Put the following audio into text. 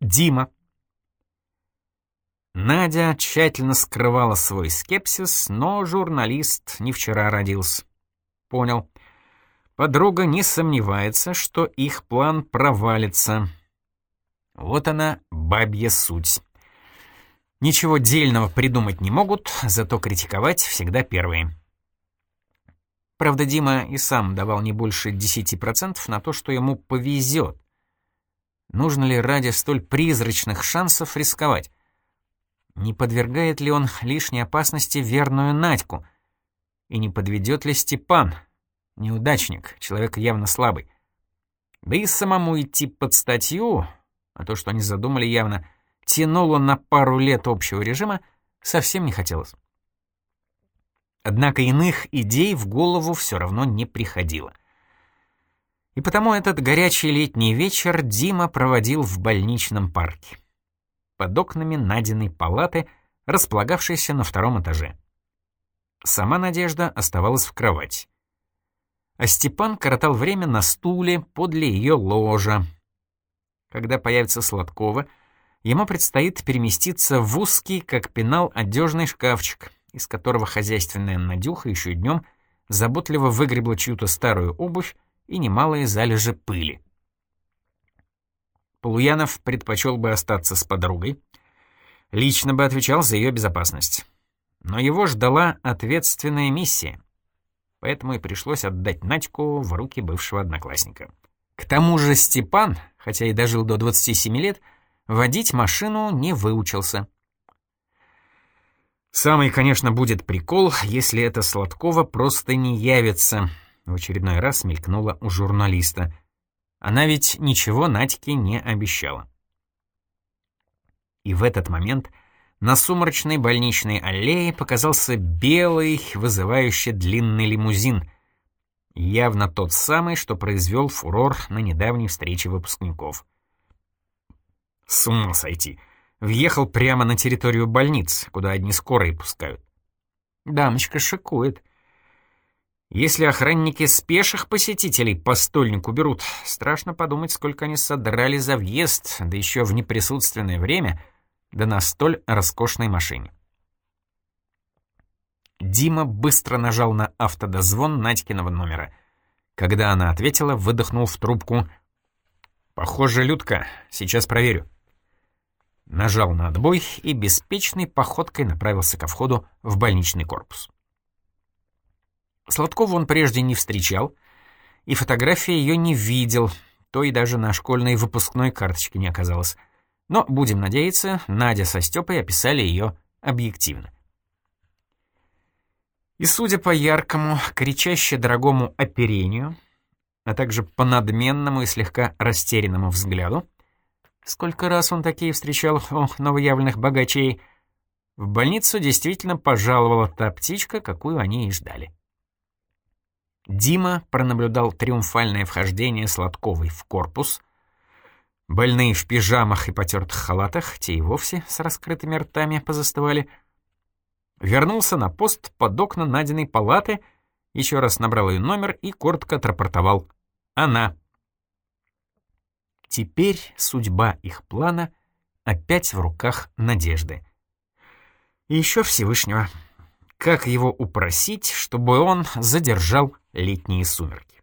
Дима. Надя тщательно скрывала свой скепсис, но журналист не вчера родился. Понял. Подруга не сомневается, что их план провалится. Вот она, бабья суть. Ничего дельного придумать не могут, зато критиковать всегда первые. Правда, Дима и сам давал не больше 10% на то, что ему повезет. Нужно ли ради столь призрачных шансов рисковать? Не подвергает ли он лишней опасности верную Надьку? И не подведет ли Степан? Неудачник, человек явно слабый. Да и самому идти под статью, а то, что они задумали явно, тянуло на пару лет общего режима, совсем не хотелось. Однако иных идей в голову все равно не приходило. И потому этот горячий летний вечер Дима проводил в больничном парке. Под окнами Надиной палаты, располагавшейся на втором этаже. Сама Надежда оставалась в кровати. А Степан коротал время на стуле подле ее ложа. Когда появится Сладкова, ему предстоит переместиться в узкий, как пенал, одежный шкафчик, из которого хозяйственная Надюха еще днем заботливо выгребла чью-то старую обувь и немалые залежи пыли. Полуянов предпочел бы остаться с подругой, лично бы отвечал за ее безопасность. Но его ждала ответственная миссия, поэтому и пришлось отдать Надьку в руки бывшего одноклассника. К тому же Степан, хотя и дожил до 27 лет, водить машину не выучился. Самый, конечно, будет прикол, если это Сладкова просто не явится — в очередной раз мелькнула у журналиста. Она ведь ничего Надьке не обещала. И в этот момент на сумрачной больничной аллее показался белый, вызывающий длинный лимузин. Явно тот самый, что произвел фурор на недавней встрече выпускников. С ума сойти. Въехал прямо на территорию больниц, куда одни скорые пускают. Дамочка шикует. Если охранники спеших посетителей по стольнику берут, страшно подумать, сколько они содрали за въезд, да еще в неприсутственное время, да на столь роскошной машине. Дима быстро нажал на автодозвон Надькиного номера. Когда она ответила, выдохнул в трубку. «Похоже, Людка. Сейчас проверю». Нажал на отбой и беспечной походкой направился ко входу в больничный корпус. Сладкову он прежде не встречал, и фотографии ее не видел, то и даже на школьной выпускной карточке не оказалось. Но, будем надеяться, Надя со Степой описали ее объективно. И судя по яркому, кричаще дорогому оперению, а также по надменному и слегка растерянному взгляду, сколько раз он такие встречал у новоявленных богачей, в больницу действительно пожаловала та птичка, какую они и ждали. Дима пронаблюдал триумфальное вхождение Сладковой в корпус. Больные в пижамах и потертых халатах, те и вовсе с раскрытыми ртами позаставали. Вернулся на пост под окна Надиной палаты, еще раз набрал ее номер и коротко отрапортовал. Она. Теперь судьба их плана опять в руках Надежды. И еще Всевышнего. Как его упросить, чтобы он задержал летние сумерки?